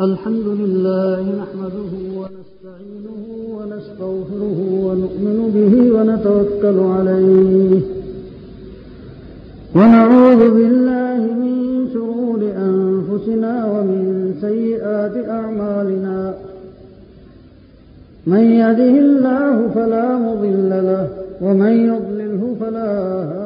الحمد لله نحمده ونستعينه ونستغفره ونؤمن به ونتوكل عليه. ونعوذ بالله من شرور أنفسنا ومن سيئات أعمالنا. من يده الله فلا مضل له ومن يضلله فلا هادي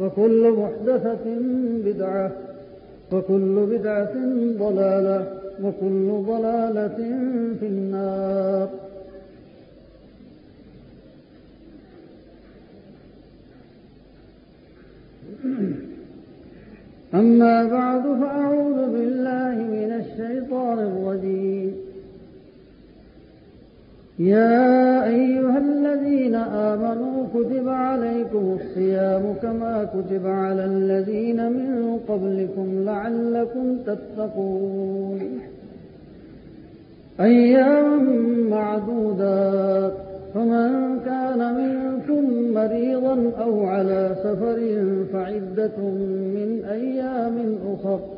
وكل محدثة بدعة وكل بدعة ضلالة وكل ضلالة في النار. أما بعد فأعوذ بالله من الشيطان الرجيم. يا أيها الذين آمنوا كتب عليكم الصيام كما كتب على الذين من قبلكم لعلكم تتقون. أيام معدودات فمن كان منكم مريضا أو على سفر فعدة من أيام أخر.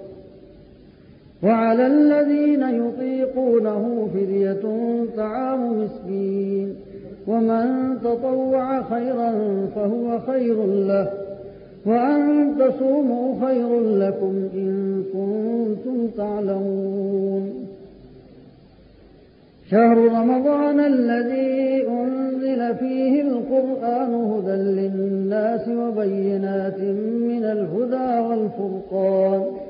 وعلى الذين يطيقونه فدية طعام مسكين. ومن تطوع خيرا فهو خير له. وأن تصوموا خير لكم إن كنتم تعلمون. شهر رمضان الذي أنزل فيه القرآن هدى للناس وبينات من الهدى والفرقان.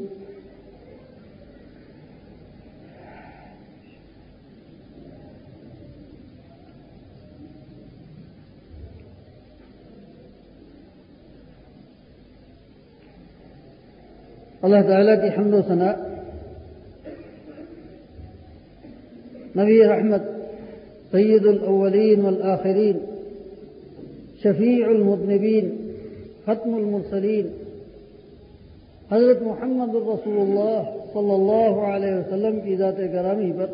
اللہ تعالیٰ کی حمد و ثناء نبی رحمت، سید الاولین والآخرین، شفیع المذنبین، ختم المرسلین۔ حضرت محمد الرسول اللہ صلی اللہ علیہ وسلم کی ذات گرامی پر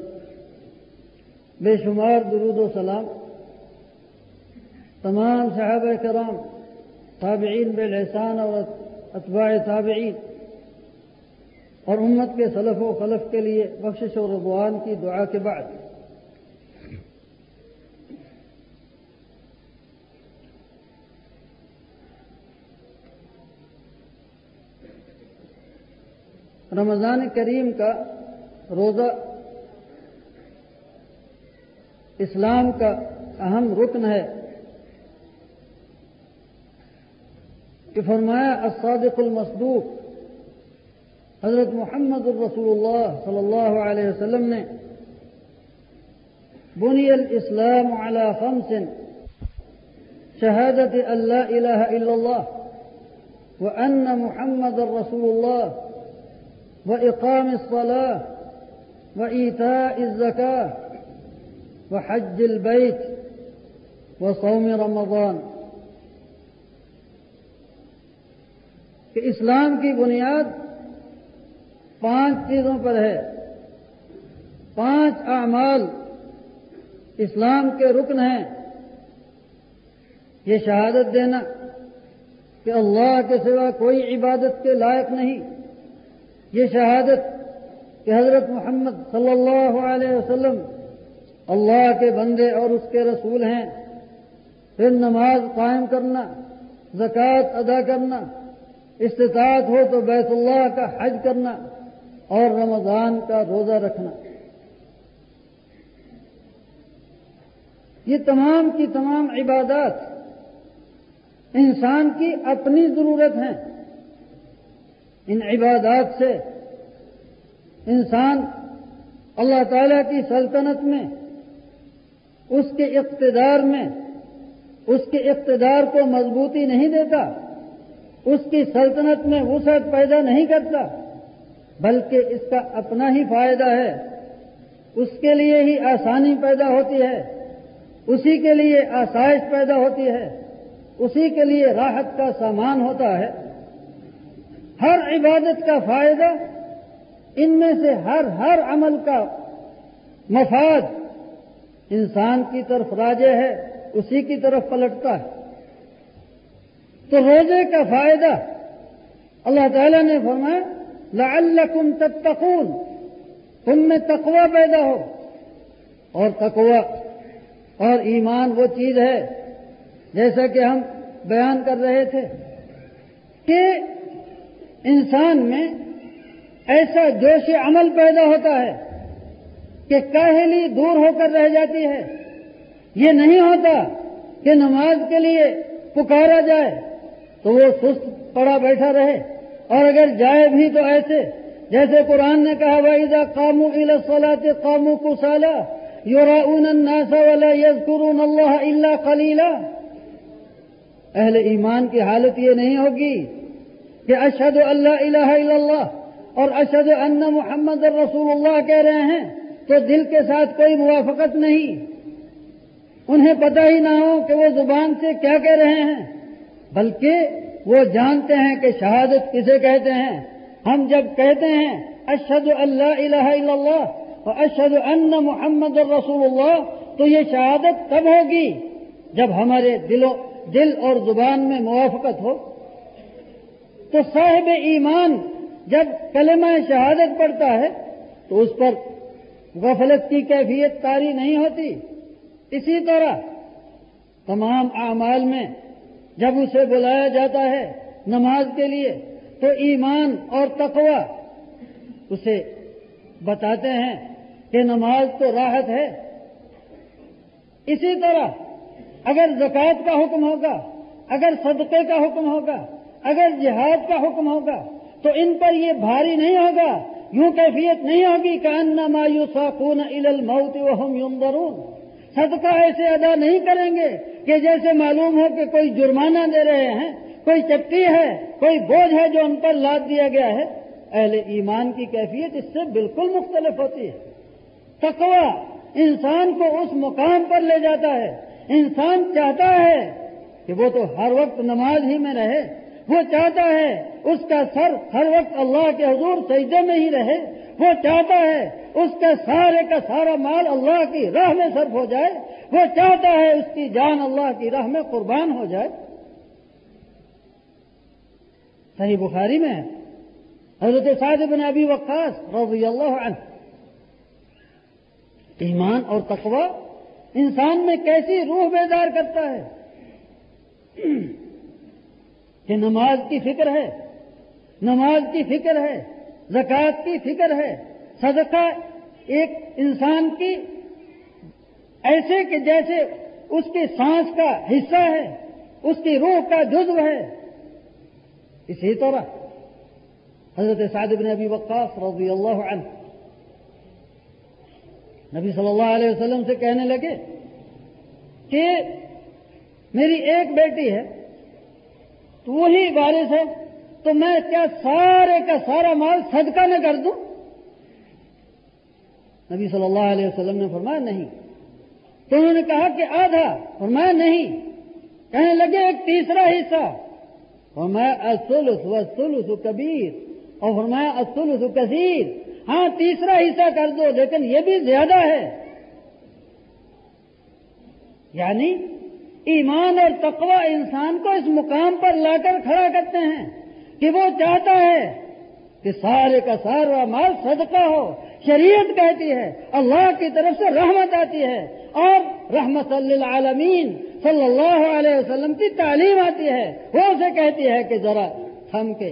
بے شمار درود و سلام۔ تمام صحابہ کرام، تابعین بالحسان اور اتباع تابعین۔ اور امت کے سلف و خلف کے لیے بخشش و رضوان کی دعا کے بعد۔ رمضان کریم کا روزہ اسلام کا اہم رکن ہے۔ کہ فرمایا، الصادق المصدوق حضرت محمد الرسول اللہ صلی اللہ علیہ وسلم نے بني الإسلام على خمس شهادة أن لا إله إلا الله وأن محمد رسول الله وإقام الصلاة وإيتاء الزكاة وحج البيت وصوم رمضان کہ اسلام کی بنیاد پانچ چیزوں پر ہے۔ پانچ اعمال اسلام کے رکن ہیں۔ یہ شہادت دینا کہ اللہ کے سوا کوئی عبادت کے لائق نہیں۔ یہ شہادت کہ حضرت محمد صلی اللہ علیہ وسلم اللہ کے بندے اور اس کے رسول ہیں۔ پھر نماز قائم کرنا، زکوٰۃ ادا کرنا، استطاعت ہو تو بیت اللہ کا حج کرنا۔ اور رمضان کا روزہ رکھنا۔ یہ تمام کی تمام عبادات انسان کی اپنی ضرورت ہیں۔ ان عبادات سے انسان اللہ تعالی کی سلطنت میں، اس کے اقتدار میں، اس کے اقتدار کو مضبوطی نہیں دیتا، اس کی سلطنت میں وسعت پیدا نہیں کرتا۔ بلکہ اس کا اپنا ہی فائدہ ہے۔ اس کے لیے ہی آسانی پیدا ہوتی ہے۔ اسی کے لیے آسائش پیدا ہوتی ہے۔ اسی کے لیے راحت کا سامان ہوتا ہے۔ ہر عبادت کا فائدہ ان میں سے ہر ہر عمل کا مفاد انسان کی طرف راجے ہے، اسی کی طرف پلٹتا ہے۔ تو روزے کا فائدہ اللہ تعالیٰ نے فرمایا لعلکم تتقون۔ تم میں تقوی پیدا ہو۔ اور تقوی اور ایمان وہ چیز ہے جیسا کہ ہم بیان کر رہے تھے کہ انسان میں ایسا جوش عمل پیدا ہوتا ہے کہ کاہلی دور ہو کر رہ جاتی ہے۔ یہ نہیں ہوتا کہ نماز کے لیے پکارا جائے تو وہ سست پڑا بیٹھا رہے۔ اور اگر جائے بھی تو ایسے، جیسے قرآن نے کہا بھائی کامو الاسلاط قامو کو سالا یورا الناسا والا اللہ اللہ خلیلا اہل ایمان کی حالت یہ نہیں ہوگی کہ اشد اللہ الہ الا اللہ اور اشد ان محمد رسول اللہ کہہ رہے ہیں تو دل کے ساتھ کوئی موافقت نہیں۔ انہیں پتہ ہی نہ ہو کہ وہ زبان سے کیا کہہ رہے ہیں، بلکہ وہ جانتے ہیں کہ شہادت کسے کہتے ہیں؟ ہم جب کہتے ہیں اشد اللہ الہ الا اللہ اور اشد ان محمد الرسول اللہ، تو یہ شہادت تب ہوگی جب ہمارے دلوں دل اور زبان میں موافقت ہو۔ تو صاحب ایمان جب کلمہ شہادت پڑتا ہے، تو اس پر غفلت کی کیفیت تاری نہیں ہوتی۔ اسی طرح تمام اعمال میں جب اسے بلایا جاتا ہے نماز کے لیے، تو ایمان اور تقوی اسے بتاتے ہیں کہ نماز تو راحت ہے۔ اسی طرح اگر زکوٰۃ کا حکم ہوگا، اگر صدقے کا حکم ہوگا، اگر جہاد کا حکم ہوگا، تو ان پر یہ بھاری نہیں ہوگا، یوں کیفیت نہیں ہوگی کہ ان مایوسا خون الموت وهم ينظرون صدقہ ایسے ادا نہیں کریں گے کہ جیسے معلوم ہو کہ کوئی جرمانہ دے رہے ہیں، کوئی چپٹی ہے، کوئی بوجھ ہے جو ان پر لاد دیا گیا ہے، اہل ایمان کی کیفیت اس سے بالکل مختلف ہوتی ہے۔ تقوی انسان کو اس مقام پر لے جاتا ہے۔ انسان چاہتا ہے کہ وہ تو ہر وقت نماز ہی میں رہے۔ وہ چاہتا ہے اس کا سر ہر وقت اللہ کے حضور سجدے میں ہی رہے۔ وہ چاہتا ہے اس کا سارے کا سارا مال اللہ کی راہ میں صرف ہو جائے۔ وہ چاہتا ہے اس کی جان اللہ کی راہ میں قربان ہو جائے۔ صحیح بخاری میں حضرت سعد بن ابی وقاص رضی اللہ عنہ۔ ایمان اور تقوی انسان میں کیسی روح بیدار کرتا ہے۔ کہ نماز کی فکر ہے، نماز کی فکر ہے، زکوٰۃ کی فکر ہے، صدقہ ایک انسان کی ایسے کہ جیسے اس کی سانس کا حصہ ہے، اس کی روح کا جزو ہے۔ اسی طرح حضرت سعد بن ابی وقاص رضی اللہ عنہ نبی صلی اللہ علیہ وسلم سے کہنے لگے کہ میری ایک بیٹی ہے، تو وہی وارث ہے، تو میں کیا سارے کا سارا مال صدقہ نہ کر دوں؟ نبی صلی اللہ علیہ وسلم نے فرمایا نہیں۔ تو انہوں نے کہا کہ آدھا فرمایا نہیں۔ کہنے لگے ایک تیسرا حصہ۔ فرمایا اسلس و سلس کبیر۔ اور فرمایا اسلس کثیر۔ ہاں تیسرا حصہ کر دو، لیکن یہ بھی زیادہ ہے۔ یعنی ایمان اور تقوی انسان کو اس مقام پر لا کر کھڑا کرتے ہیں کہ وہ چاہتا ہے کہ سارے کا سارا مال صدقہ ہو۔ شریعت کہتی ہے، اللہ کی طرف سے رحمت آتی ہے۔ اور رحمت صلی صلی اللہ علیہ وسلم کی تعلیم آتی ہے، وہ اسے کہتی ہے کہ ذرا تھم کے۔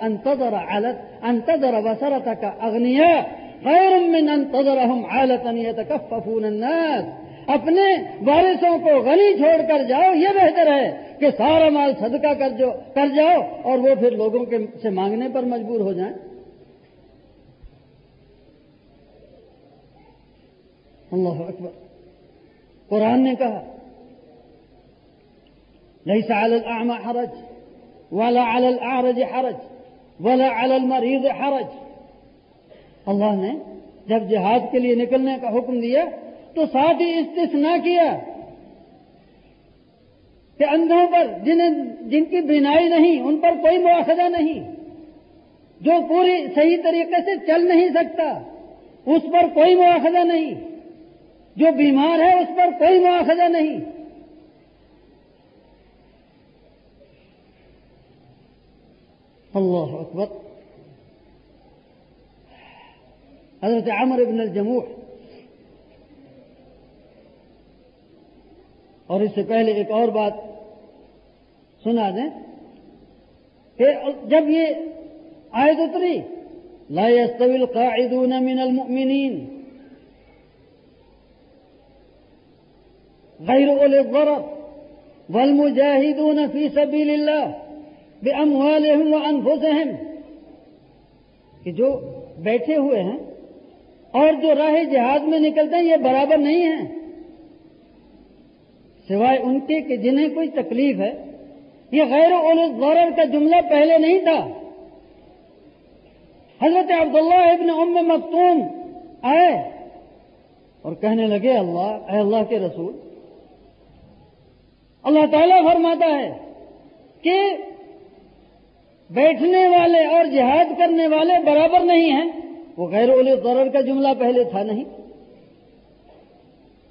انتظر عالت انتظر وسرت کا اگنیا غیر من انتظرهم عالتا يتكففون الناس۔ اپنے وارثوں کو غنی چھوڑ کر جاؤ، یہ بہتر ہے کہ سارا مال صدقہ کر جو کر جاؤ اور وہ پھر لوگوں کے سے مانگنے پر مجبور ہو جائیں۔ اللہ اکبر۔ قرآن نے کہا ليس على الأعمى حرج، ولا على الأعرج حرج، ولا على المريض حرج. اللہ نے جب جہاد کے لیے نکلنے کا حکم دیا، تو ساتھ ہی استثناء کیا کہ اندھوں پر جنہیں جن کی بینائی نہیں، ان پر کوئی مواخذہ نہیں، جو پوری صحیح طریقے سے چل نہیں سکتا، اس پر کوئی مواخذہ نہیں۔ جو بیمار ہے اس پر کوئی مواخذہ نہیں۔ اللہ اکبر۔ حضرت عمر ابن الجموح۔ اور اس سے پہلے ایک اور بات سنا دیں کہ جب یہ آیت اتری، لا يستوي القاعدون من المؤمنين غير أولي الضرر والمجاهدون في سبيل الله بأموالهم وأنفسهم. کہ جو بیٹھے ہوئے ہیں اور جو راہ جہاد میں نکلتے ہیں، یہ برابر نہیں ہیں۔ سوائے ان کے کہ جنہیں کوئی تکلیف ہے، یہ غیر غور کا جملہ پہلے نہیں تھا۔ حضرت عبداللہ ابن ام مختوم آئے اور کہنے لگے، اللہ، اے اللہ کے رسول اللہ تعالیٰ فرماتا ہے کہ بیٹھنے والے اور جہاد کرنے والے برابر نہیں ہیں۔ وہ غیر اول ضرر کا جملہ پہلے تھا نہیں۔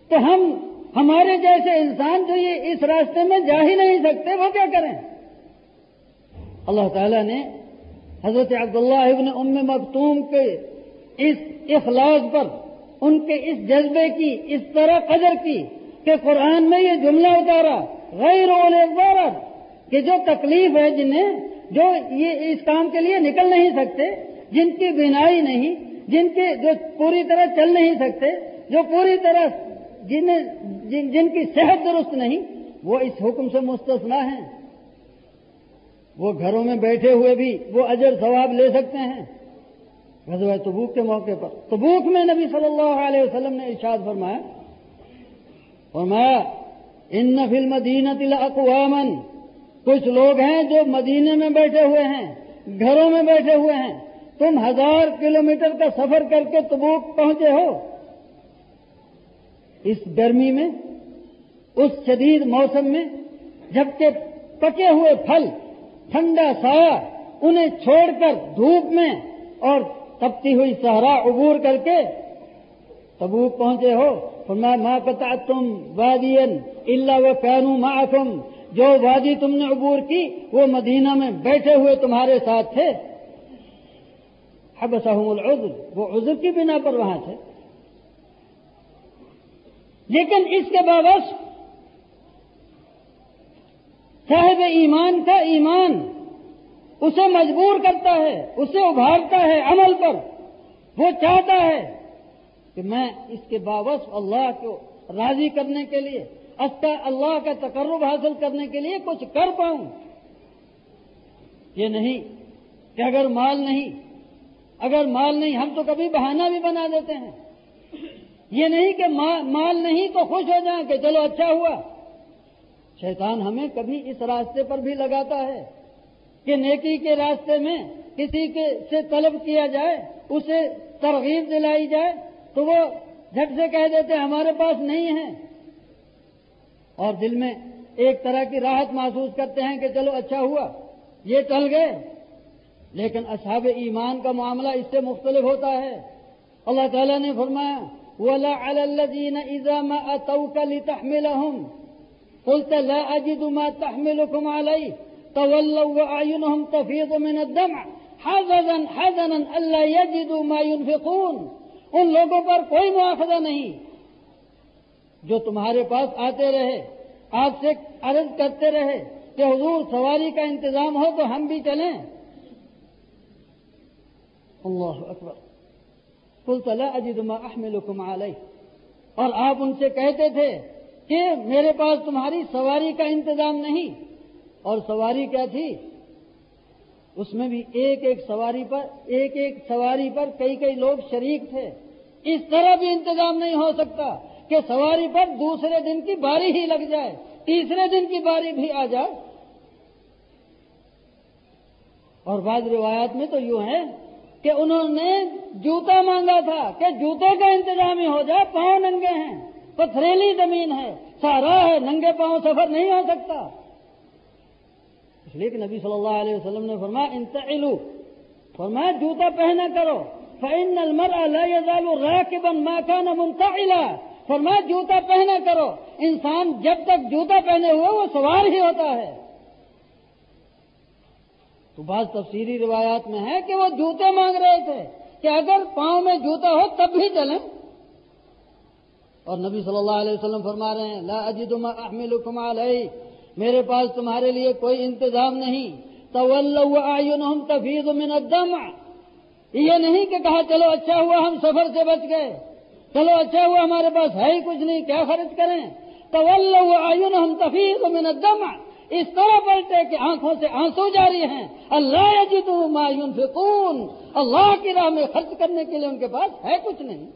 تو ہم، ہمارے جیسے انسان جو یہ اس راستے میں جا ہی نہیں سکتے، وہ کیا کریں؟ اللہ تعالیٰ نے حضرت عبداللہ ابن ام مختوم کے اس اخلاص پر، ان کے اس جذبے کی، اس طرح قدر کی کہ قرآن میں یہ جملہ اتارا غیر ضرر کہ جو تکلیف ہے جنہیں جو یہ اس کام کے لیے نکل نہیں سکتے جن کی بینائی نہیں جن کے جو پوری طرح چل نہیں سکتے جو پوری طرح جن جن, جن کی صحت درست نہیں وہ اس حکم سے مستثنا ہیں۔ وہ گھروں میں بیٹھے ہوئے بھی وہ اجر ثواب لے سکتے ہیں۔ غزوہ تبوک کے موقع پر تبوک میں نبی صلی اللہ علیہ وسلم نے ارشاد فرمایا فرمایا ان فل مدینہ تل اقوامن کچھ لوگ ہیں جو مدینے میں بیٹھے ہوئے ہیں، گھروں میں بیٹھے ہوئے ہیں۔ تم ہزار کلومیٹر کا سفر کر کے تبوک پہنچے ہو۔ اس گرمی میں، اس شدید موسم میں، جبکہ پکے ہوئے پھل، ٹھنڈا سایہ انہیں چھوڑ کر دھوپ میں اور تپتی ہوئی سہارا عبور کر کے تبوک پہنچے ہو۔ فرمایا ماں پتا تم وادی اللہ و پینو معکم، جو وادی تم نے عبور کی، وہ مدینہ میں بیٹھے ہوئے تمہارے ساتھ تھے۔ حبسہم العذر، وہ عذر کی بنا پر وہاں تھے۔ لیکن اس کے باوس صاحب ایمان کا ایمان اسے مجبور کرتا ہے، اسے ابھارتا ہے عمل پر، وہ چاہتا ہے کہ میں اس کے باوس اللہ کو راضی کرنے کے لیے اللہ کا تقرب حاصل کرنے کے لیے کچھ کر پاؤں۔ یہ نہیں کہ اگر مال نہیں، اگر مال نہیں، ہم تو کبھی بہانہ بھی بنا دیتے ہیں۔ یہ نہیں کہ مال نہیں تو خوش ہو جائیں کہ چلو اچھا ہوا۔ شیطان ہمیں کبھی اس راستے پر بھی لگاتا ہے کہ نیکی کے راستے میں کسی کے سے طلب کیا جائے، اسے ترغیب دلائی جائے۔ تو وہ جھٹ سے کہہ دیتے ہمارے پاس نہیں ہے۔ اور دل میں ایک طرح کی راحت محسوس کرتے ہیں کہ چلو اچھا ہوا، یہ چل گئے۔ لیکن اصحاب ایمان کا معاملہ اس سے مختلف ہوتا ہے۔ اللہ تعالیٰ نے فرمایا، ولا على الذين اذا ما اتوك لتحملهم۔ قلت لا اجد ما تحملكم عليه۔ تولوا واعينهم تفيض من الدمع۔ حزنا حزنا الا يجدوا ما ينفقون۔ ان لوگوں پر کوئی مواخذہ نہیں۔ جو تمہارے پاس آتے رہے آپ سے عرض کرتے رہے کہ حضور سواری کا انتظام ہو تو ہم بھی چلیں۔ اللہ اکبر۔ قلت لا اجد ما احملكم عليه اور آپ ان سے کہتے تھے کہ میرے پاس تمہاری سواری کا انتظام نہیں۔ اور سواری کیا تھی؟ اس میں بھی ایک ایک سواری پر، ایک ایک سواری پر کئی کئی لوگ شریک تھے۔ اس طرح بھی انتظام نہیں ہو سکتا کہ سواری پر دوسرے دن کی باری ہی لگ جائے، تیسرے دن کی باری بھی آ جائے۔ اور بعض روایات میں تو یوں ہے کہ انہوں نے جوتا مانگا تھا کہ جوتے کا انتظام ہی ہو جائے، پاؤں ننگے ہیں پتھریلی زمین ہے سارا ہے، ننگے پاؤں سفر نہیں ہو سکتا۔ اس لیے کہ نبی صلی اللہ علیہ وسلم نے فرمایا، انتعلو، فرمایا، جوتا پہنا کرو، فإن المرأة لا يزال راكبا ما كان منتعلا فرمایا، جوتا پہنا کرو۔ انسان جب تک جوتا پہنے ہوئے، وہ سوار ہی ہوتا ہے۔ تو بعض تفسیری روایات میں ہے کہ وہ جوتے مانگ رہے تھے کہ اگر پاؤں میں جوتا ہو، تب بھی چلیں۔ اور نبی صلی اللہ علیہ وسلم فرما رہے ہیں، لا اجد ما احملکم علیہ میرے پاس تمہارے لیے کوئی انتظام نہیں۔ تولوا اعینہم تفیض من الدمع۔ یہ نہیں کہ کہا، چلو اچھا ہوا، ہم سفر سے بچ گئے۔ چلو اچھا ہوا، ہمارے پاس ہے ہی کچھ نہیں، کیا خرچ کریں؟ تولوا اعینہم تفیض من الدمع۔ اس طرح پلٹے کہ آنکھوں سے آنسو جاری ہیں۔ اللہ یجدو ما ينفقون۔ اللہ کی راہ میں خرچ کرنے کے لیے ان کے پاس ہے کچھ نہیں۔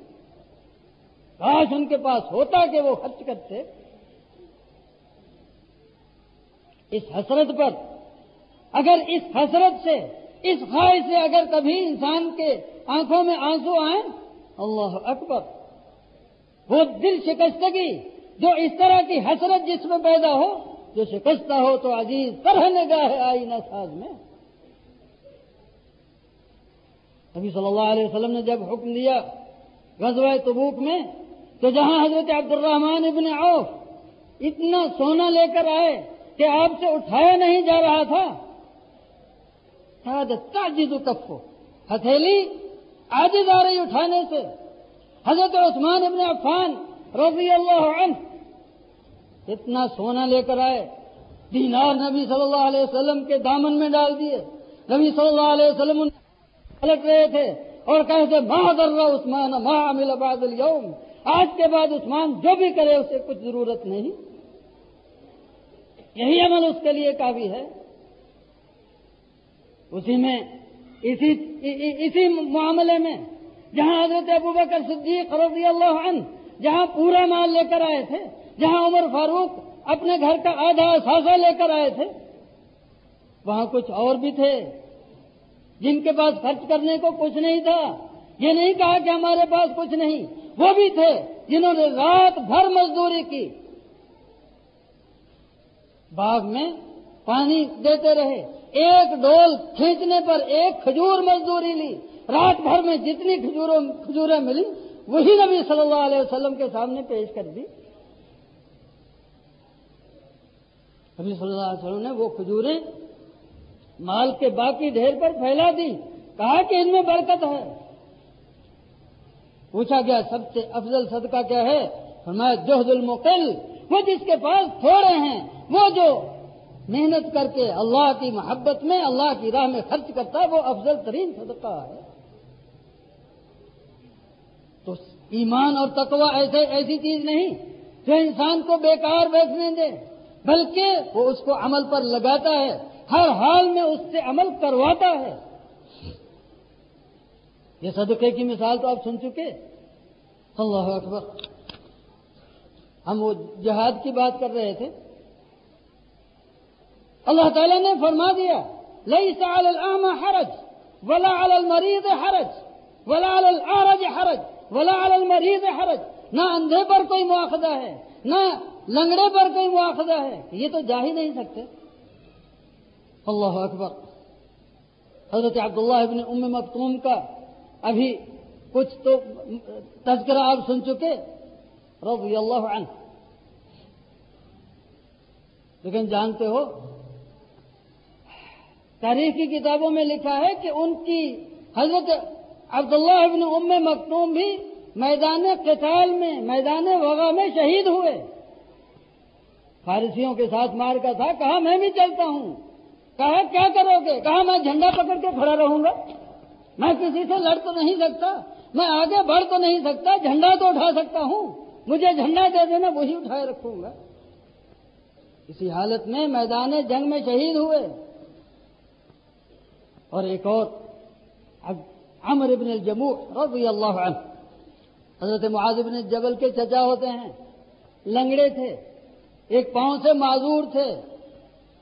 کاش ان کے پاس ہوتا کہ وہ خرچ کرتے۔ اس حسرت پر۔ اگر اس حسرت سے، اس خواہش سے اگر کبھی انسان کے آنکھوں میں آنسو آئیں، اللہ اکبر۔ وہ دل شکستگی جو اس طرح کی حسرت جس میں پیدا ہو، جو شکستہ ہو تو عزیز طرح نگاہ ہے آئی ساز میں۔ ابھی صلی اللہ علیہ وسلم نے جب حکم دیا غزوہ تبوک میں، تو جہاں حضرت عبد الرحمان ابن عوف اتنا سونا لے کر آئے کہ آپ سے اٹھایا نہیں جا رہا تھا۔ تاجد کفو ہتھیلی آج آ رہی اٹھانے سے۔ حضرت عثمان ابن عفان رضی اللہ عنہ اتنا سونا لے کر آئے۔ دینار نبی صلی اللہ علیہ وسلم کے دامن میں ڈال دیے۔ نبی صلی اللہ علیہ وسلم پلٹ رہے تھے اور کہتے ماں در عثمان ماں عمل بعد اليوم۔ آج کے بعد عثمان جو بھی کرے، اسے کچھ ضرورت نہیں۔ یہی عمل اس کے لیے کافی ہے۔ اسی میں، اسی اسی معاملے میں، جہاں حضرت ابو بکر صدیق رضی اللہ عنہ، جہاں پورا مال لے کر آئے تھے، جہاں عمر فاروق اپنے گھر کا آدھا اثاثہ لے کر آئے تھے، وہاں کچھ اور بھی تھے، جن کے پاس خرچ کرنے کو کچھ نہیں تھا۔ یہ نہیں کہا کہ ہمارے پاس کچھ نہیں، وہ بھی تھے جنہوں نے رات بھر مزدوری کی۔ باغ میں پانی دیتے رہے۔ ایک ڈول کھینچنے پر ایک کھجور مزدوری لی۔ رات بھر میں جتنی کھجوروں کھجوریں ملی، وہی نبی صلی اللہ علیہ وسلم کے سامنے پیش کر دی۔ نبی صلی اللہ علیہ وسلم نے وہ کھجوریں مال کے باقی ڈھیر پر پھیلا دی۔ کہا کہ ان میں برکت ہے۔ پوچھا گیا، سب سے افضل صدقہ کیا ہے؟ فرمایا جوہد المقل۔ وہ جس کے پاس تھوڑے ہیں، وہ جو محنت کر کے اللہ کی محبت میں، اللہ کی راہ میں خرچ کرتا ہے، وہ افضل ترین صدقہ ہے۔ تو ایمان اور تقوی ایسے، ایسی چیز نہیں جو انسان کو بیکار بیٹھنے دے، بلکہ وہ اس کو عمل پر لگاتا ہے، ہر حال میں اس سے عمل کرواتا ہے۔ یہ صدقے کی مثال تو آپ سن چکے۔ اللہ اکبر۔ ہم وہ جہاد کی بات کر رہے تھے۔ اللہ تعالیٰ نے فرما دیا لئی سال حرج، ولا المریض حرج، ولا العرج حرج، ولا المریض حرج۔ نہ اندھے پر کوئی مواخذہ ہے، نہ لنگڑے پر کوئی مواخذہ ہے۔ یہ تو جا ہی نہیں سکتے۔ اللہ اکبر۔ حضرت عبداللہ ابن ام مکتوم کا ابھی کچھ تو تذکرہ آپ سن چکے۔ رضی اللہ عنہ۔ لیکن جانتے ہو تاریخ کی کتابوں میں لکھا ہے کہ ان کی حضرت عبداللہ ابن ام مکتوم بھی میدان قتال میں، میدان وغا میں شہید ہوئے۔ فارسیوں کے ساتھ مار کا تھا کہا میں بھی چلتا ہوں؟ کہا کیا کرو گے؟ کہا میں جھنڈا پکڑ کے کھڑا رہوں گا؟ میں کسی سے لڑ تو نہیں سکتا، میں آگے بڑھ تو نہیں سکتا، جھنڈا تو اٹھا سکتا ہوں۔ مجھے جھنڈا دے دینا، وہی اٹھائے رکھوں گا۔ اسی حالت میں میدان جنگ میں شہید ہوئے۔ اور ایک اور عمر ابن الجموع رضی اللہ عنہ، حضرت معاذ ابن جبل کے چچا ہوتے ہیں۔ لنگڑے تھے، ایک پاؤں سے معذور تھے۔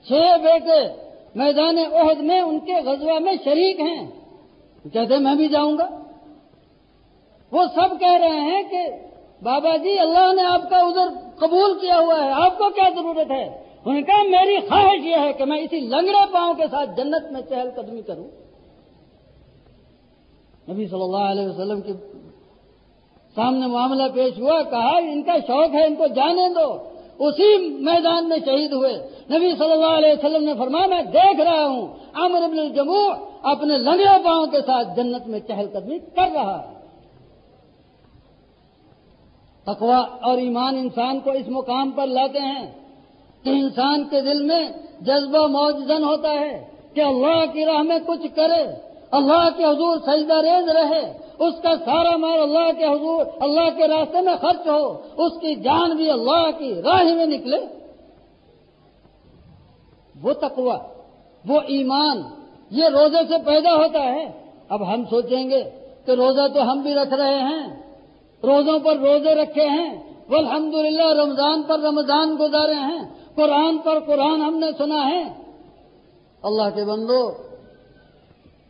چھ بیٹے میدان عہد میں ان کے غزوہ میں شریک ہیں۔ کہتے میں بھی جاؤں گا۔ وہ سب کہہ رہے ہیں کہ بابا جی اللہ نے آپ کا ادھر قبول کیا ہوا ہے، آپ کو کیا ضرورت ہے؟ انہوں نے کہا، میری خواہش یہ ہے کہ میں اسی لنگڑے پاؤں کے ساتھ جنت میں چہل قدمی کروں۔ نبی صلی اللہ علیہ وسلم کے سامنے معاملہ پیش ہوا، کہا، ان کا شوق ہے، ان کو جانے دو۔ اسی میدان میں شہید ہوئے۔ نبی صلی اللہ علیہ وسلم نے فرمایا، میں دیکھ رہا ہوں، عامر ابن الجموع اپنے لنگڑے پاؤں کے ساتھ جنت میں چہل قدمی کر رہا ہے۔ تقوا اور ایمان انسان کو اس مقام پر لاتے ہیں۔ کہ انسان کے دل میں جذبہ موجزن ہوتا ہے کہ اللہ کی راہ میں کچھ کرے، اللہ کے حضور سجدہ ریز رہے، اس کا سارا مال اللہ کے حضور، اللہ کے راستے میں خرچ ہو، اس کی جان بھی اللہ کی راہ میں نکلے۔ وہ تقوا وہ ایمان، یہ روزے سے پیدا ہوتا ہے۔ اب ہم سوچیں گے کہ روزہ تو ہم بھی رکھ رہے ہیں۔ روزوں پر روزے رکھے ہیں۔ وہ رمضان پر رمضان گزارے ہیں۔ قرآن پر قرآن ہم نے سنا ہے۔ اللہ کے بندو،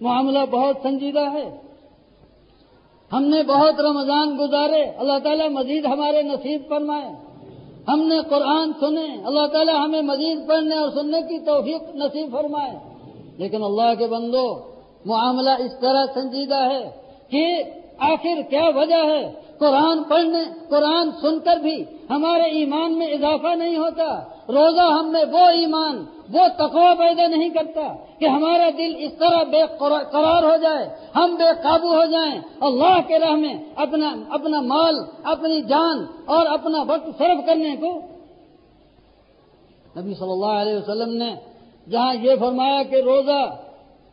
معاملہ بہت سنجیدہ ہے۔ ہم نے بہت رمضان گزارے۔ اللہ تعالیٰ مزید ہمارے نصیب فرمائے۔ ہم نے قرآن سنے۔ اللہ تعالیٰ ہمیں مزید پڑھنے اور سننے کی توفیق نصیب فرمائے۔ لیکن اللہ کے بندو، معاملہ اس طرح سنجیدہ ہے کہ آخر کیا وجہ ہے؟ قرآن پڑھنے، قرآن سن کر بھی ہمارے ایمان میں اضافہ نہیں ہوتا۔ روزہ ہم میں وہ ایمان، وہ تقوی پیدا نہیں کرتا کہ ہمارا دل اس طرح بے قرار ہو جائے۔ ہم بے قابو ہو جائیں۔ اللہ کے راہ میں اپنا اپنا مال، اپنی جان اور اپنا وقت صرف کرنے کو۔ نبی صلی اللہ علیہ وسلم نے جہاں یہ فرمایا کہ روزہ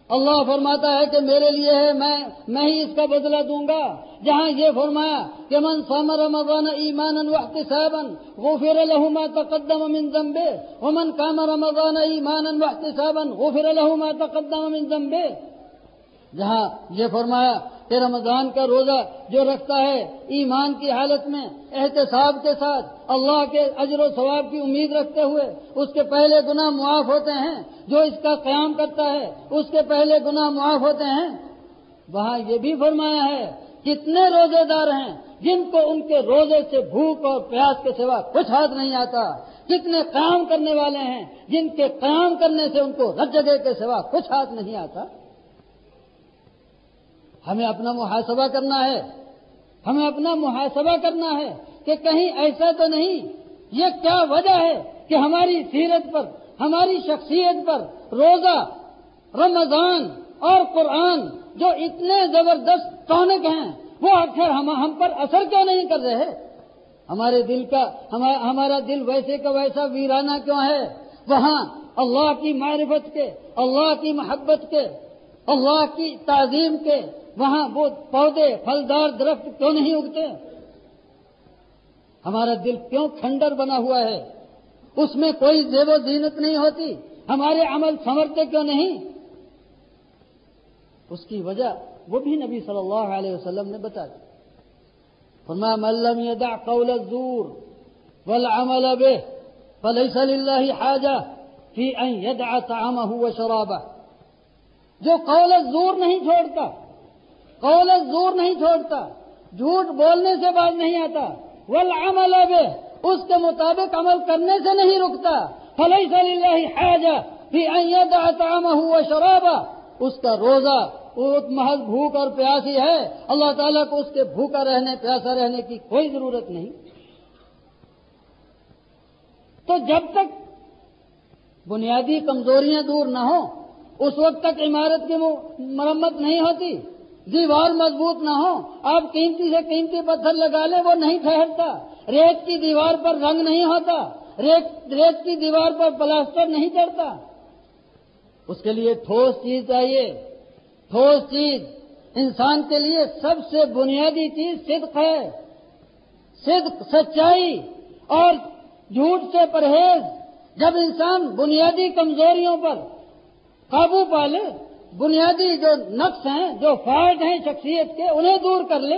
اللہ فرماتا ہے کہ میرے لیے ہے، میں میں ہی اس کا بدلہ دوں گا۔ جہاں یہ فرمایا کہ من سام رمضان ایمان واحتسابا غفر له ما تقدم من ذنبه، ومن قام رمضان ایمان واحتسابا غفر له ما تقدم من ذنبه جہاں یہ فرمایا کہ رمضان کا روزہ جو رکھتا ہے ایمان کی حالت میں، احتساب کے ساتھ، اللہ کے اجر و ثواب کی امید رکھتے ہوئے اس کے پہلے گناہ معاف ہوتے ہیں، جو اس کا قیام کرتا ہے، اس کے پہلے گناہ معاف ہوتے ہیں۔ وہاں یہ بھی فرمایا ہے، کتنے روزے دار ہیں جن کو ان کے روزے سے بھوک اور پیاس کے سوا کچھ ہاتھ نہیں آتا۔ کتنے قیام کرنے والے ہیں جن کے قیام کرنے سے ان کو ہر جگہ کے سوا کچھ ہاتھ نہیں آتا۔ ہمیں اپنا محاسبہ کرنا ہے۔ ہمیں اپنا محاسبہ کرنا ہے کہ کہیں ایسا تو نہیں، یہ کیا وجہ ہے کہ ہماری سیرت پر، ہماری شخصیت پر روزہ، رمضان اور قرآن جو اتنے زبردست ٹونک ہیں، وہ آخر ہم ہم پر اثر کیوں نہیں کر رہے؟ ہمارے دل کا ہمارا دل ویسے کا ویسا ویرانہ کیوں ہے؟ وہاں اللہ کی معرفت کے، اللہ کی محبت کے، اللہ کی تعظیم کے وہاں وہ پودے، پھلدار درخت کیوں نہیں اگتے؟ ہمارا دل کیوں کھنڈر بنا ہوا ہے؟ اس میں کوئی زیب و زینت نہیں ہوتی؟ ہمارے عمل سمرتے کیوں نہیں؟ اس کی وجہ وہ بھی نبی صلی اللہ علیہ وسلم نے بتا دی۔ فرمایا ملم يدع قول الزور والعمل به فليس لله حاجة في ان يدع طعامه وشرابه جو قول الزور نہیں چھوڑتا قول زور نہیں چھوڑتا، جھوٹ بولنے سے بات نہیں آتا۔ والعمل به اس کے مطابق عمل کرنے سے نہیں رکتا۔ فليس لله حاجة في ان يدع طعامه وشرابه۔ اس کا روزہ وہ محض بھوک اور پیاسی ہے۔ اللہ تعالیٰ کو اس کے بھوکا رہنے، پیاسا رہنے کی کوئی ضرورت نہیں۔ تو جب تک بنیادی کمزوریاں دور نہ ہوں، اس وقت تک عمارت کی مرمت نہیں ہوتی۔ دیوار مضبوط نہ ہو، آپ قیمتی سے قیمتی پتھر لگا لیں، وہ نہیں ٹھہرتا۔ ریت کی دیوار پر رنگ نہیں ہوتا، ریت ریت کی دیوار پر پلاسٹر نہیں چڑھتا۔ اس کے لیے ٹھوس چیز چاہیے۔ ٹھوس چیز انسان کے لیے سب سے بنیادی چیز صدق ہے۔ صدق، سچائی اور جھوٹ سے پرہیز۔ جب انسان بنیادی کمزوریوں پر قابو پا لے بنیادی جو نقص ہیں، جو فالٹ ہیں شخصیت کے، انہیں دور کر لے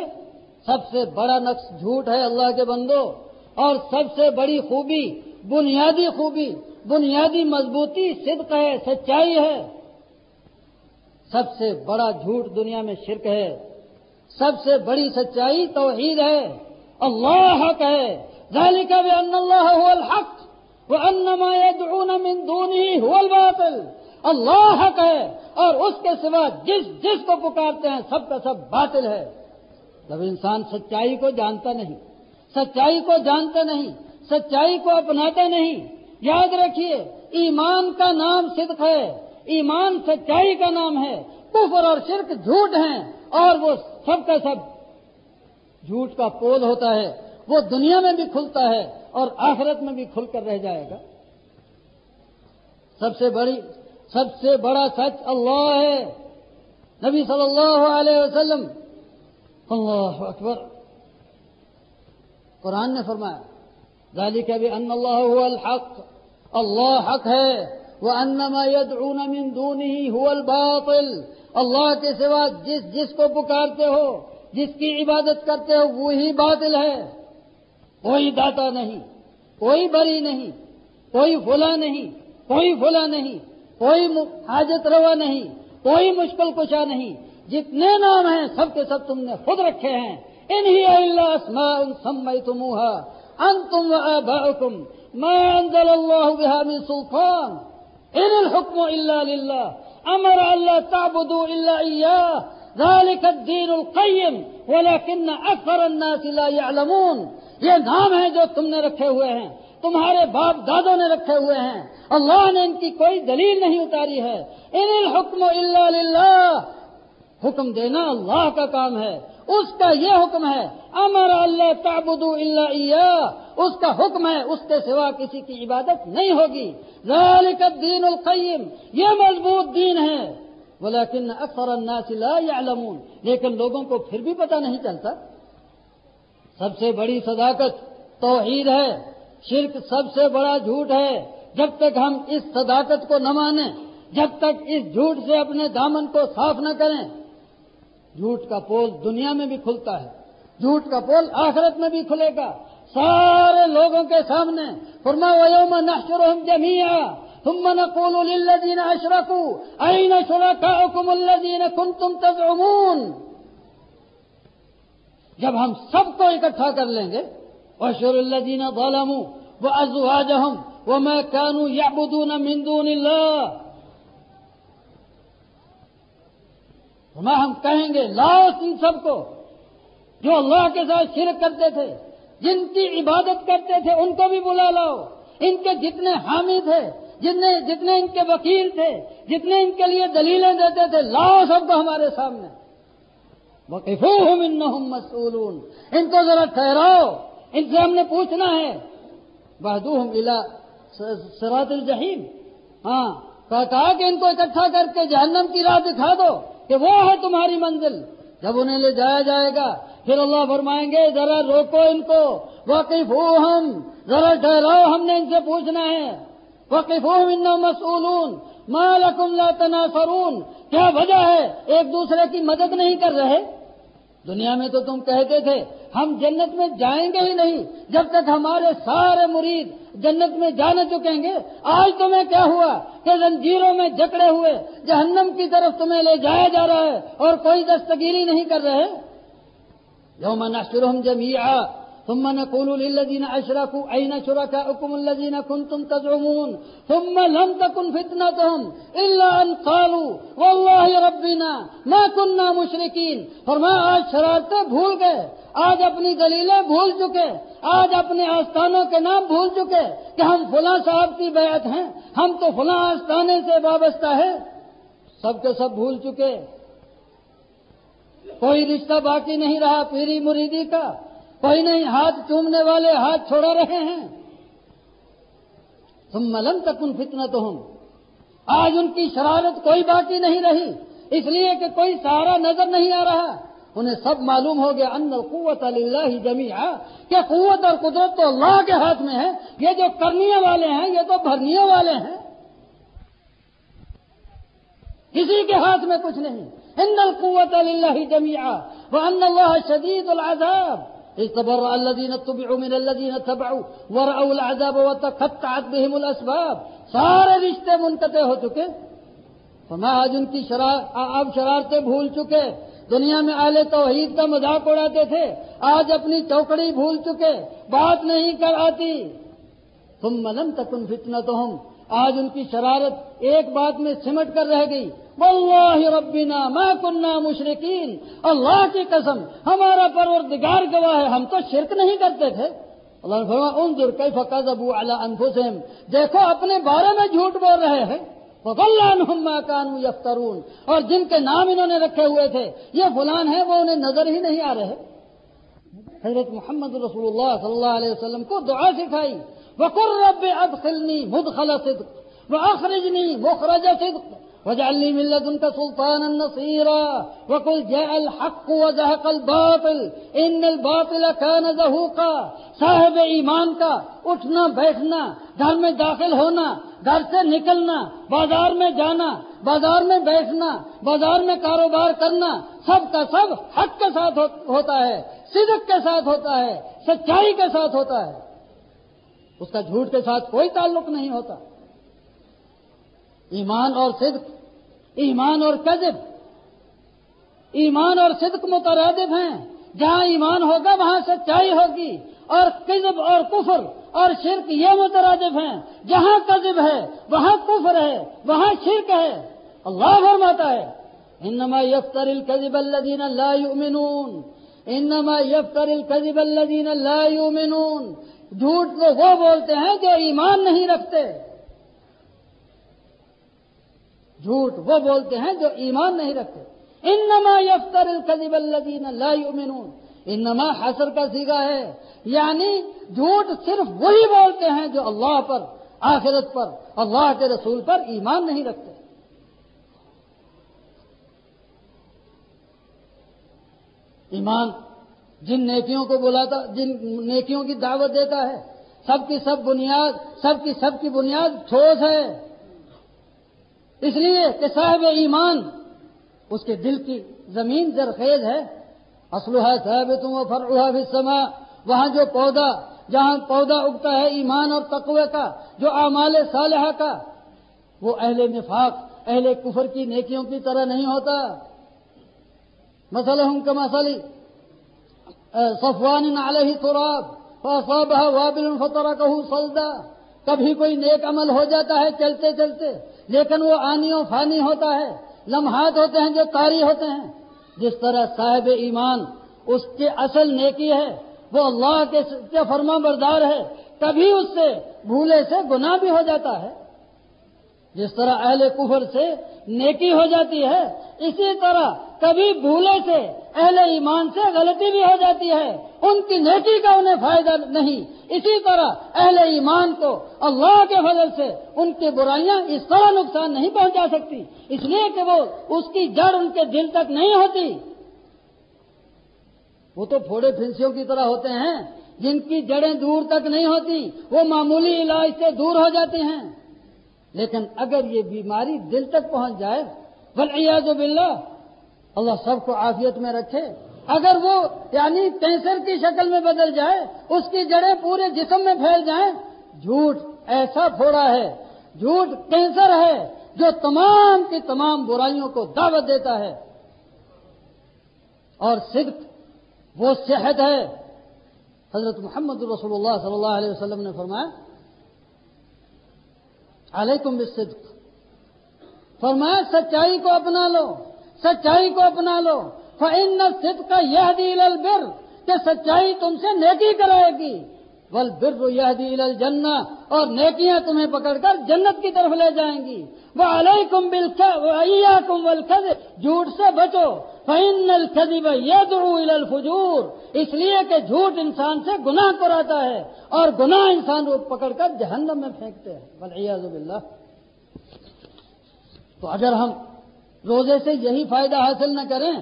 سب سے بڑا نقص جھوٹ ہے اللہ کے بندو اور سب سے بڑی خوبی بنیادی خوبی، بنیادی مضبوطی صدق ہے، سچائی ہے۔ سب سے بڑا جھوٹ دنیا میں شرک ہے۔ سب سے بڑی سچائی توحید ہے۔ اللہ حق ہے۔ ذالک بان اللہ هو الحق وانما يدعون من دونه هو الباطل۔ اللہ حق ہے اور اس کے سوا جس جس کو پکارتے ہیں سب کا سب باطل ہے۔ جب انسان سچائی کو جانتا نہیں، سچائی کو جانتا نہیں، سچائی کو اپناتا نہیں، یاد رکھیے، ایمان کا نام صدق ہے، ایمان سچائی کا نام ہے۔ کفر اور شرک جھوٹ ہیں اور وہ سب کا سب جھوٹ کا پول ہوتا ہے۔ وہ دنیا میں بھی کھلتا ہے اور آخرت میں بھی کھل کر رہ جائے گا۔ سب سے بڑی سب سے بڑا سچ اللہ ہے۔ نبی صلی اللہ علیہ وسلم، اللہ اکبر۔ قرآن نے فرمایا ذالی کا بھی ان اللہ الحق، اللہ حق ہے۔ وہ انما يدعون من دونه هو الباطل، اللہ کے سوا جس جس کو پکارتے ہو، جس کی عبادت کرتے ہو، وہی باطل ہے۔ کوئی داتا نہیں، کوئی بری نہیں، کوئی فلا نہیں، کوئی فلا نہیں۔ کوئی حاجت روا نہیں، کوئی مشکل کشا نہیں۔ جتنے نام ہیں، سب کے سب تم نے خود رکھے ہیں۔ انہی اللہ اسماء سمیتموها انتم وآباؤكم ما انزل الله بها من سلطان۔ ان الحكم الا لله امر الا تعبدوا الا اياه ذلك الدين القيم ولكن اكثر الناس لا يعلمون یہ نام ہیں جو تم نے رکھے ہوئے ہیں۔ تمہارے باپ دادوں نے رکھے ہوئے ہیں۔ اللہ نے ان کی کوئی دلیل نہیں اتاری ہے۔ ان الحکم اللہ للہ۔ حکم دینا اللہ کا کام ہے۔ اس کا یہ حکم ہے، امر اللہ تعبدو اللہ اس کا حکم ہے، اس کے سوا کسی کی عبادت نہیں ہوگی۔ ذالک الدین القیم۔ یہ مضبوط دین ہے۔ ولیکن اکثر الناس لا يعلمون لیکن لوگوں کو پھر بھی پتہ نہیں چلتا۔ سب سے بڑی صداقت توحید ہے۔ شرک سب سے بڑا جھوٹ ہے جب تک ہم اس صداقت کو نہ مانیں، جب تک اس جھوٹ سے اپنے دامن کو صاف نہ کریں۔ جھوٹ کا پول دنیا میں بھی کھلتا ہے، جھوٹ کا پول آخرت میں بھی کھلے گا۔ سارے لوگوں کے سامنے فرما ویوم نحشرهم جميعا ثم نقول للذين اشركوا اين شركاؤكم الذين كنتم تزعمون؟ جب ہم سب کو اکٹھا کر لیں گے وشر الذين ظلموا وازواجهم وما كانوا يعبدون من دون الله. فرما ہم کہیں گے؟ لاؤ ان سب کو جو اللہ کے ساتھ شرک کرتے تھے، جن کی عبادت کرتے تھے، ان کو بھی بلا لاؤ۔ ان کے جتنے حامی تھے جتنے جتنے ان کے وکیل تھے، جتنے ان کے لیے دلیلیں دیتے تھے، لاؤ سب کو ہمارے سامنے۔ وقف مسئولون۔ ان کو ذرا ٹھہراؤ۔ ان سے ہم نے پوچھنا ہے۔ بہدو ہم الا سرات الجحیم۔ ہاں کہا کہ ان کو اکٹھا کر کے جہنم کی راہ دکھا دو کہ وہ ہے تمہاری منزل۔ جب انہیں لے جایا جائے گا، پھر اللہ فرمائیں گے، ذرا روکو ان کو۔ واقف ہو ہم ذرا ٹھہراؤ، ہم نے ان سے پوچھنا ہے۔ واقف ہو ان مسئولون مالک اللہ تناسرون کیا وجہ ہے؟ ایک دوسرے کی مدد نہیں کر رہے۔ دنیا میں تو تم کہتے تھے، ہم جنت میں جائیں گے ہی نہیں، جب تک ہمارے سارے مرید جنت میں جانے چکیں گے، آج تمہیں کیا ہوا؟ کہ زنجیروں میں جکڑے ہوئے جہنم کی طرف تمہیں لے جایا جا رہا ہے اور کوئی دستگیری نہیں کر رہے؟ یوم نشرہم جميعا ثم نقول للذين أشركوا أين شركاؤكم الذين كنتم تزعمون ثم لم تكن فتنتهم إلا أن قالوا والله ربنا ما كنا مشركين فرمایا آج شرارتیں بھول گئے، آج اپنی دلیلیں بھول چکے، آج اپنے آستانوں کے نام بھول چکے کہ ہم فلاں صاحب کی بیعت ہیں، ہم تو فلاں آستانے سے وابستہ ہے سب کے سب بھول چکے۔ کوئی رشتہ باقی نہیں رہا پیری مریدی کا۔ کوئی نہیں، ہاتھ چومنے والے ہاتھ چھوڑا رہے ہیں۔ تم ملن تک ان فتنا تو ہوں آج ان کی شرارت کوئی باقی نہیں رہی، اس لیے کہ کوئی سہارا نظر نہیں آ رہا۔ انہیں سب معلوم ہو گیا ان قوت اللہ جمی کہ قوت اور قدرت تو اللہ کے ہاتھ میں ہے۔ یہ جو کرنے والے ہیں، یہ تو بھرنے والے ہیں۔ کسی کے ہاتھ میں کچھ نہیں۔ ان القوت اللہ جميعا وان الله شديد العذاب۔ استبرأ الذين اتبعوا من الذين اتبعوا ورأوا العذاب وتقطعت بهم الاسباب سارے رشتے منقطع ہو چکے. فما آج ان کی شرار اب شرارتیں بھول چکے. دنیا میں آلے توحید کا مذاق اڑاتے تھے. آج اپنی چوکڑی بھول چکے. بات نہیں کر آتی. تم ملم تکن فتنا تو ہم آج ان کی شرارت ایک بات میں سمٹ کر رہ گئی. واللہ ربنا ما کننا مشرقین اللہ کی قسم، ہمارا پروردگار گواہ ہے، ہم تو شرک نہیں کرتے تھے۔ اللہ نے فرمایا، انظر کیف قذبوا علی انفسهم دیکھو، اپنے بارے میں جھوٹ بول رہے ہیں۔ عنهم ما كانوا يفترون۔ اور جن کے نام انہوں نے رکھے ہوئے تھے، یہ فلان ہے وہ انہیں نظر ہی نہیں آ رہے حضرت محمد رسول اللہ صلی اللہ علیہ وسلم کو دعا سکھائی۔ وقر رب ادخلنی مدخل صدق واخرجنی مخرج صدق۔ وجعلني من لدنك سلطانا نصيرا، وقل جاء الحق وزهق الباطل ان الباطل كان زهوقا. صاحب ایمان کا اٹھنا، بیٹھنا، گھر میں داخل ہونا، گھر سے نکلنا، بازار میں جانا، بازار میں بیٹھنا، بازار میں کاروبار کرنا، سب کا سب حق کے ساتھ ہوتا ہے، صدق کے ساتھ ہوتا ہے، سچائی کے ساتھ ہوتا ہے۔ اس کا جھوٹ کے ساتھ کوئی تعلق نہیں ہوتا۔ ایمان اور صدق، ایمان اور کذب، ایمان اور صدق مترادف ہیں۔ جہاں ایمان ہوگا، وہاں سچائی ہوگی۔ اور کذب اور کفر اور شرک یہ مترادف ہیں۔ جہاں کذب ہے، وہاں کفر ہے، وہاں شرک ہے۔ اللہ فرماتا ہے، انما یفتر الكذب الذين لا يؤمنون انما یفتر الكذب الذين لا يؤمنون جھوٹ تو وہ بولتے ہیں جو ایمان نہیں رکھتے۔ جھوٹ وہ بولتے ہیں جو ایمان نہیں رکھتے۔ انما یفتر القدیب الذین لا یؤمنون۔ انما حسر کا سیگا ہے۔ یعنی جھوٹ صرف وہی بولتے ہیں جو اللہ پر، آخرت پر، اللہ کے رسول پر ایمان نہیں رکھتے۔ ایمان جن نیکیوں کو بلاتا، جن نیکیوں کی دعوت دیتا ہے، سب کی سب بنیاد، سب کی سب کی بنیاد ٹھوس ہے۔ اس لیے کہ صاحب ایمان، اس کے دل کی زمین زرخیز ہے۔ اسلحہ صاحب تم و فرحا بھی سما وہاں جو پودا، جہاں پودا اگتا ہے ایمان اور تقوی کا، جو اعمال صالحہ کا، وہ اہل نفاق، اہل کفر کی نیکیوں کی طرح نہیں ہوتا۔ مسئلہ ہوں کا مسئلہ صفوان علیہ تراب فاصابہ وابل فترہ کہوں سلدا کبھی کوئی نیک عمل ہو جاتا ہے چلتے چلتے، لیکن وہ آنی و فانی ہوتا ہے، لمحات ہوتے ہیں جو تاری ہوتے ہیں۔ جس طرح صاحب ایمان اس کے اصل نیکی ہے، وہ اللہ کے فرما بردار ہے کبھی اس سے بھولے سے گناہ بھی ہو جاتا ہے۔ جس طرح اہل کفر سے نیکی ہو جاتی ہے، اسی طرح کبھی بھولے سے اہل ایمان سے غلطی بھی ہو جاتی ہے، ان کی نیکی کا انہیں فائدہ نہیں۔ اسی طرح اہل ایمان کو اللہ کے فضل سے ان کی برائیاں اس طرح نقصان نہیں پہنچا سکتی، اس لیے کہ وہ اس کی جڑ ان کے دل تک نہیں ہوتی۔ وہ تو پھوڑے پھنسیوں کی طرح ہوتے ہیں، جن کی جڑیں دور تک نہیں ہوتی، وہ معمولی علاج سے دور ہو جاتی ہیں۔ لیکن اگر یہ بیماری دل تک پہنچ جائے بلیاز باللہ، اللہ سب کو عافیت میں رکھے۔ اگر وہ یعنی کینسر کی شکل میں بدل جائے، اس کی جڑیں پورے جسم میں پھیل جائیں، جھوٹ ایسا پھوڑا ہے، جھوٹ کینسر ہے، جو تمام کی تمام برائیوں کو دعوت دیتا ہے۔ اور صدق وہ صحت ہے۔ حضرت محمد رسول اللہ صلی اللہ علیہ وسلم نے فرمایا علیکم بالصدق۔ فرمایا، سچائی کو اپنا لو، سچائی کو اپنا لو۔ فن صدق کا یہ دل کہ سچائی تم سے نیکی کرائے گی۔ بل بر یہ الجنہ، اور نیکیاں تمہیں پکڑ کر جنت کی طرف لے جائیں گی۔ وہ علیہ کم بل کم جھوٹ سے بچو۔ فن الخذب يدعو الى الفجور، اس لیے کہ جھوٹ انسان سے گناہ کراتا ہے، اور گناہ انسان کو پکڑ کر جہنم میں پھینکتے ہیں۔ بلیاز باللہ۔ تو اگر ہم روزے سے یہی فائدہ حاصل نہ کریں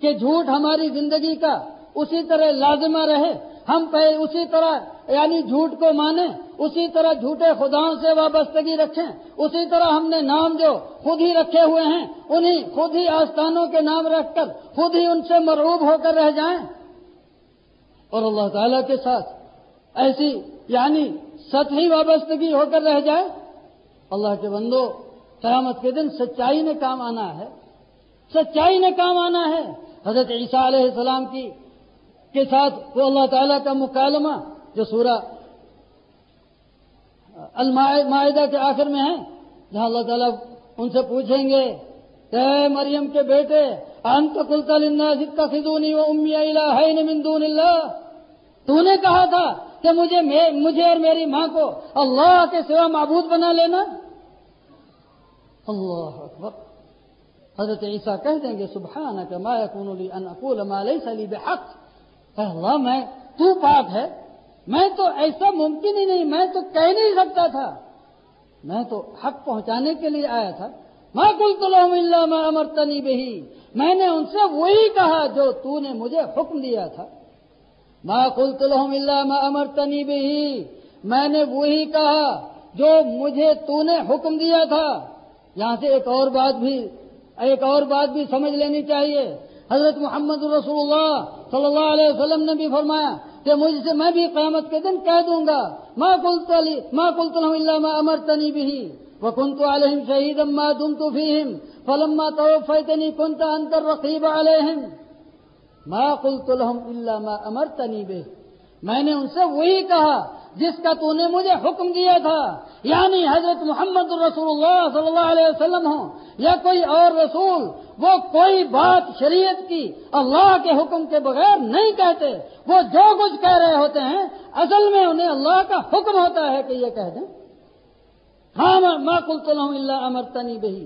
کہ جھوٹ ہماری زندگی کا اسی طرح لازمہ رہے ہم پہ اسی طرح یعنی جھوٹ کو مانیں، اسی طرح جھوٹے خداؤں سے وابستگی رکھیں، اسی طرح ہم نے نام جو خود ہی رکھے ہوئے ہیں، انہیں خود ہی آستانوں کے نام رکھ کر خود ہی ان سے مرعوب ہو کر رہ جائیں۔ اور اللہ تعالی کے ساتھ ایسی یعنی سطحی وابستگی ہو کر رہ جائے۔ اللہ کے بندو، قیامت کے دن سچائی نے کام آنا ہے۔ سچائی نے کام آنا ہے۔ حضرت عیسیٰ علیہ السلام کی کے ساتھ وہ اللہ تعالیٰ کا مکالمہ جو سورہ المائدہ کے آخر میں ہے، جہاں اللہ تعالیٰ ان سے پوچھیں گے، اے مریم کے بیٹے، انت قلت للناس اتخذوني وامي الهين من دون اللہ۔ تو نے کہا تھا کہ مجھے مجھے اور میری ماں کو اللہ کے سوا معبود بنا لینا۔ اللہ اکبر۔ حضرت عیسیٰ کہہ دیں گے سبحانك ما يكون لي ان اقول ما ليس لي بحق۔ اللہ، میں تو پاک ہے۔ میں تو ایسا ممکن ہی نہیں، میں تو کہہ نہیں سکتا تھا۔ میں تو حق پہنچانے کے لیے آیا تھا۔ میں کل تو اللہ میں امرتنی بہی میں نے ان سے وہی کہا جو تو نے مجھے حکم دیا تھا۔ ماں کل تو اللہ میں امرتنی بہی میں نے وہی کہا جو مجھے تو نے حکم دیا تھا۔ یہاں سے ایک اور بات بھی ایک اور بات بھی سمجھ لینی چاہیے۔ حضرت محمد رسول اللہ صلی اللہ علیہ وسلم نے بھی فرمایا کہ مجھ سے میں بھی قیامت کے دن کہہ دوں گا ماں کل ماں کل اللہ میں امرتنی بھی وكنت عليهم شهيدا ما دمت فيهم فلما توفيتني كنت أنت الرقيب عليهم ما قلت لهم إلا ما أمرتني به۔ میں نے ان سے وہی کہا جس کا تو نے مجھے حکم دیا تھا یعنی حضرت محمد رسول اللہ صلی اللہ علیہ وسلم ہو یا کوئی اور رسول، وہ کوئی بات شریعت کی اللہ کے حکم کے بغیر نہیں کہتے، وہ جو کچھ کہہ رہے ہوتے ہیں، اصل میں انہیں اللہ کا حکم ہوتا ہے کہ یہ کہہ دیں۔ ہاں ما قلت لهم الا امرتني به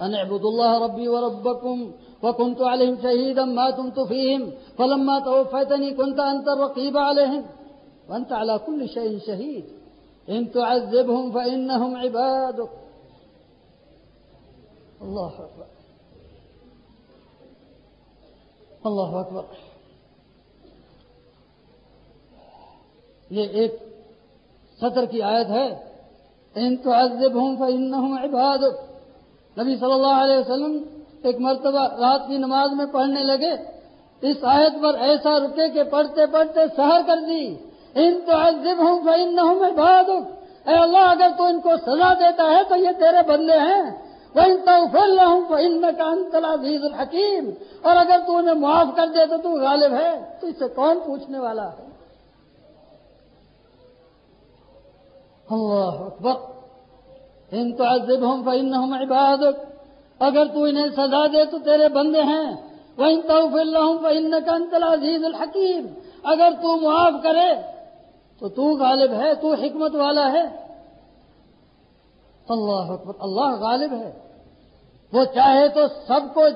ان اعبدوا الله ربي وربكم وكنت عليهم شهيدا ما دمت فيهم فلما توفيتني كنت انت الرقيب عليهم وانت على كل شيء شهيد. ان تعذبهم فانهم عبادك. الله اكبر الله اكبر یہ ایک سطر کی آیت ہے. ان تعذبهم فإنهم عبادك. نبی صلی اللہ علیہ وسلم ایک مرتبہ رات کی نماز میں پڑھنے لگے. اس آیت پر ایسا رکے کہ پڑھتے پڑھتے سہر کر دی. ان تعذبهم فإنهم عبادك۔ اے اللہ، اگر تو ان کو سزا دیتا ہے تو یہ تیرے بندے ہیں۔ وَإِن تَغْفِرْ لَهُمْ فَإِنَّكَ أَنْتَ الْعَزِيزُ اور اگر تو انہیں معاف کر دے تو تو غالب ہے۔ تو اس سے کون پوچھنے والا ہے؟ اللہ اکبر۔ ان تعذبهم فإنهم عبادك۔ اگر تو انہیں سزا دے تو تیرے بندے ہیں۔ وہ وَإِن تَغْفِرْ لَهُمْ فَإِنَّكَ أَنْتَ الْعَزِيزُ الْحَكِيمُ۔ اگر تو معاف کرے تو تو غالب ہے، تو حکمت والا ہے۔ اللہ اکبر، اللہ غالب ہے۔ وہ چاہے تو سب کو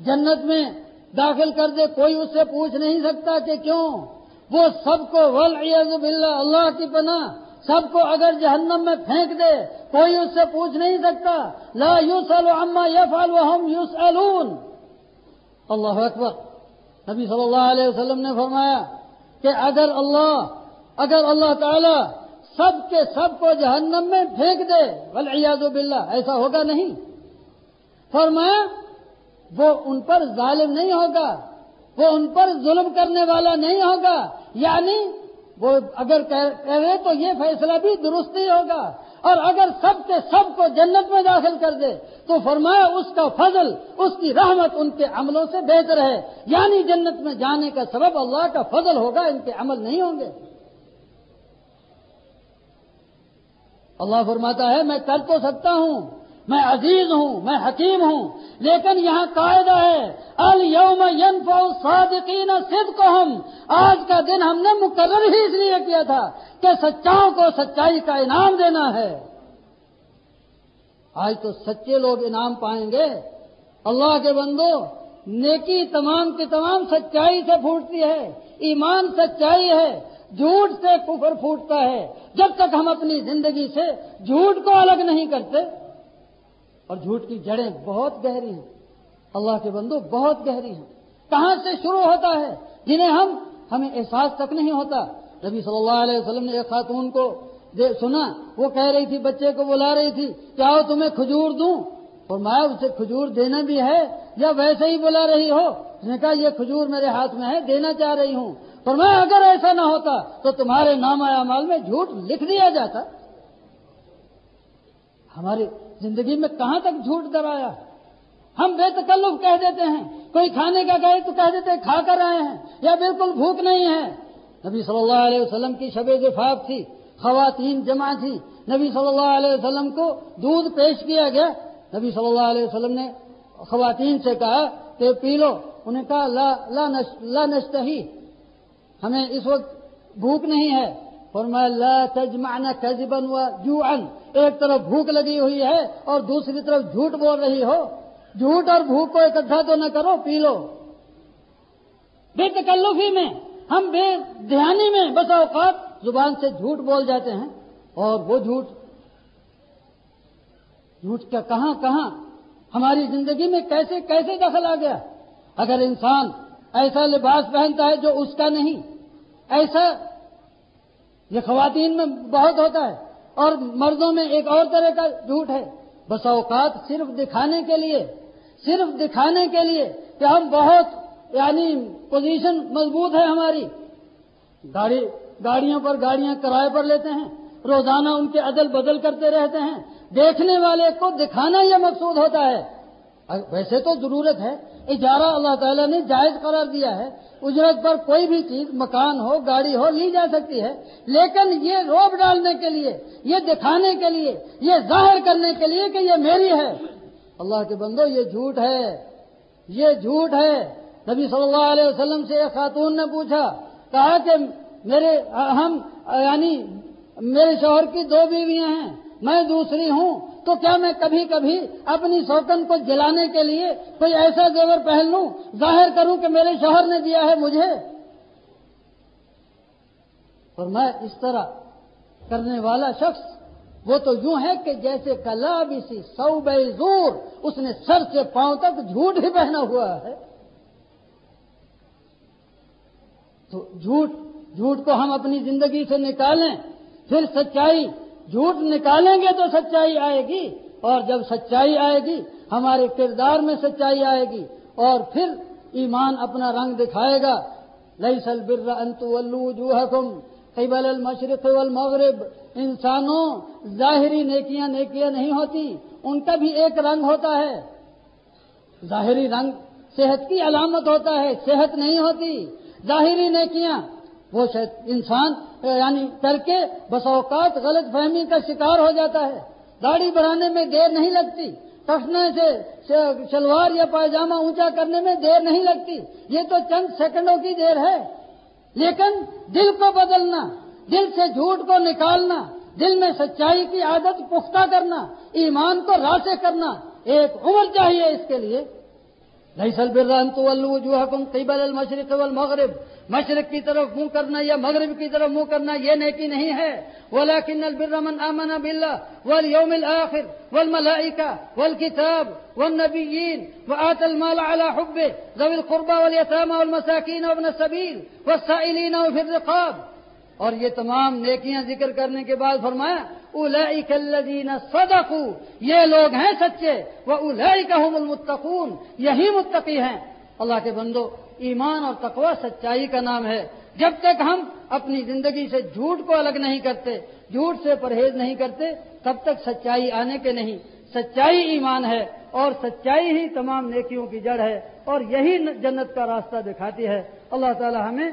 جنت میں داخل کر دے، کوئی اس سے پوچھ نہیں سکتا کہ کیوں۔ وہ سب کو ولعیاذ باللہ، اللہ کی پناہ، سب کو اگر جہنم میں پھینک دے، کوئی اس سے پوچھ نہیں سکتا۔ لا یوس عما یفعل وهم يسألون اللہ اکبر، نبی صلی اللہ علیہ وسلم نے فرمایا کہ اگر اللہ اگر اللہ تعالی سب کے سب کو جہنم میں پھینک دے، والعیاذ باللہ، ایسا ہوگا نہیں۔ فرمایا، وہ ان پر ظالم نہیں ہوگا، وہ ان پر ظلم کرنے والا نہیں ہوگا۔ یعنی وہ اگر کرے تو یہ فیصلہ بھی درست ہی ہوگا۔ اور اگر سب کے سب کو جنت میں داخل کر دے، تو فرمایا، اس کا فضل، اس کی رحمت ان کے عملوں سے بہتر ہے۔ یعنی جنت میں جانے کا سبب اللہ کا فضل ہوگا، ان کے عمل نہیں ہوں گے۔ اللہ فرماتا ہے، میں کر تو سکتا ہوں، میں عزیز ہوں، میں حکیم ہوں، لیکن یہاں قاعدہ ہے الوم ینف صادقین صدق ہم آج کا دن ہم نے مقرر ہی اس لیے کیا تھا کہ سچاؤں کو سچائی کا انعام دینا ہے۔ آج تو سچے لوگ انعام پائیں گے۔ اللہ کے بندو، نیکی تمام کی تمام سچائی سے پھوٹتی ہے، ایمان سچائی ہے۔ جھوٹ سے کفر پھوٹتا ہے۔ جب تک ہم اپنی زندگی سے جھوٹ کو الگ نہیں کرتے، اور جھوٹ کی جڑیں بہت گہری ہیں۔ اللہ کے بندو بہت گہری ہیں۔ کہاں سے شروع ہوتا ہے؟ جنہیں ہم، ہمیں احساس تک نہیں ہوتا۔ نبی صلی اللہ علیہ وسلم نے ایک خاتون کو سنا، وہ کہہ رہی تھی، بچے کو بلا رہی تھی چاہو تمہیں کھجور دوں؟ اور میں اسے کھجور دینا بھی ہے یا ویسے ہی بلا رہی ہو؟ اس نے کہا، یہ کھجور میرے ہاتھ میں ہے، دینا چاہ رہی ہوں۔ اور میں اگر ایسا نہ ہوتا تو تمہارے نام مال میں جھوٹ لکھ دیا جاتا۔ ہمارے زندگی میں کہاں تک جھوٹ درایا؟ ہم بے تکلف کہہ دیتے ہیں، کوئی کھانے کا گئے تو کہہ دیتے ہیں کھا کر آئے ہیں، یا بالکل بھوک نہیں ہے۔ نبی صلی اللہ علیہ وسلم کی شب دفاف تھی، خواتین جمع تھی نبی صلی اللہ علیہ وسلم کو دودھ پیش کیا گیا۔ نبی صلی اللہ علیہ وسلم نے خواتین سے کہا کہ پی لو۔ انہیں کہا، لا لا لا نشتہی۔ ہمیں اس وقت بھوک نہیں ہے۔ فرمایا، لا تجمعنا كذبا وجوعا ایک طرف بھوک لگی ہوئی ہے اور دوسری طرف جھوٹ بول رہی ہو۔ جھوٹ اور بھوک کو اکٹھا تو نہ کرو، پی لو۔ بے تکلفی میں، ہم بے دھیانی میں بس اوقات زبان سے جھوٹ بول جاتے ہیں۔ اور وہ جھوٹ جھوٹ کا کہاں کہاں؟ ہماری زندگی میں کیسے کیسے دخل آ گیا؟ اگر انسان ایسا لباس پہنتا ہے جو اس کا نہیں۔ ایسا یہ خواتین میں بہت ہوتا ہے۔ اور مردوں میں ایک اور طرح کا جھوٹ ہے۔ بس اوقات صرف دکھانے کے لیے، صرف دکھانے کے لیے کہ ہم بہت یعنی پوزیشن مضبوط ہے ہماری۔ گاڑی، گاڑیوں پر گاڑیاں کرائے پر لیتے ہیں۔ روزانہ ان کے عدل بدل کرتے رہتے ہیں۔ دیکھنے والے کو دکھانا یہ مقصود ہوتا ہے۔ ویسے تو ضرورت ہے، اجارہ اللہ تعالیٰ نے جائز قرار دیا ہے، اجرت پر کوئی بھی چیز، مکان ہو، گاڑی ہو، لی جا سکتی ہے، لیکن یہ روب ڈالنے کے لیے، یہ دکھانے کے لیے، یہ ظاہر کرنے کے لیے کہ یہ میری ہے۔ اللہ کے بندو، یہ جھوٹ ہے۔ یہ جھوٹ ہے۔ نبی صلی اللہ علیہ وسلم سے ایک خاتون نے پوچھا، کہا کہ میرے ہم یعنی میرے شوہر کی دو بیویاں ہیں، میں دوسری ہوں تو کیا میں کبھی کبھی اپنی سوکن کو جلانے کے لیے کوئی ایسا زیور پہن لوں؟ ظاہر کروں کہ میرے شوہر نے دیا ہے مجھے۔ اور میں اس طرح کرنے والا شخص، وہ تو یوں ہے کہ جیسے کلا بھی سی سو بے زور، اس نے سر سے پاؤں تک جھوٹ ہی پہنا ہوا ہے۔ تو جھوٹ جھوٹ کو ہم اپنی زندگی سے نکالیں، پھر سچائی جھوٹ نکالیں گے تو سچائی آئے گی اور جب سچائی آئے گی، ہمارے کردار میں سچائی آئے گی اور پھر ایمان اپنا رنگ دکھائے گا۔ لئی سل بر انتو حکم قبل المشرق والمغرب۔ انسانوں، ظاہری نیکیاں نیکیاں نہیں ہوتی، ان کا بھی ایک رنگ ہوتا ہے۔ ظاہری رنگ صحت کی علامت ہوتا ہے، صحت نہیں ہوتی۔ ظاہری نیکیاں، وہ انسان یعنی کر کے بس اوقات غلط فہمی کا شکار ہو جاتا ہے۔ داڑھی بڑھانے میں دیر نہیں لگتی۔ کٹنے سے شلوار یا پائجامہ اونچا کرنے میں دیر نہیں لگتی۔ یہ تو چند سیکنڈوں کی دیر ہے۔ لیکن دل کو بدلنا، دل سے جھوٹ کو نکالنا، دل میں سچائی کی عادت پختہ کرنا، ایمان کو راسے کرنا، ایک عمر چاہیے اس کے لیے۔ نہیں سل بران تو الوجوہکم قبل المشرق والمغرب۔ مشرق کی طرف منہ کرنا یا مغرب کی طرف منہ کرنا یہ نیکی نہیں ہے۔ ولكن البر من آمن بالله واليوم الآخر والملائكة والكتاب والنبيين وآتى المال على حبه ذوي القربى واليتامى والمساكين وابن السبيل والسائلين وفي الرقاب۔ اور یہ تمام نیکیاں ذکر کرنے کے بعد فرمایا اولئک الذین صدقوا، یہ لوگ ہیں سچے وہ اولئک هم المتقون، یہی متقی ہیں۔ اللہ کے بندو ایمان اور تقوی سچائی کا نام ہے۔ جب تک ہم اپنی زندگی سے جھوٹ کو الگ نہیں کرتے، جھوٹ سے پرہیز نہیں کرتے، تب تک سچائی آنے کے نہیں۔ سچائی ایمان ہے اور سچائی ہی تمام نیکیوں کی جڑ ہے اور یہی جنت کا راستہ دکھاتی ہے۔ اللہ تعالی ہمیں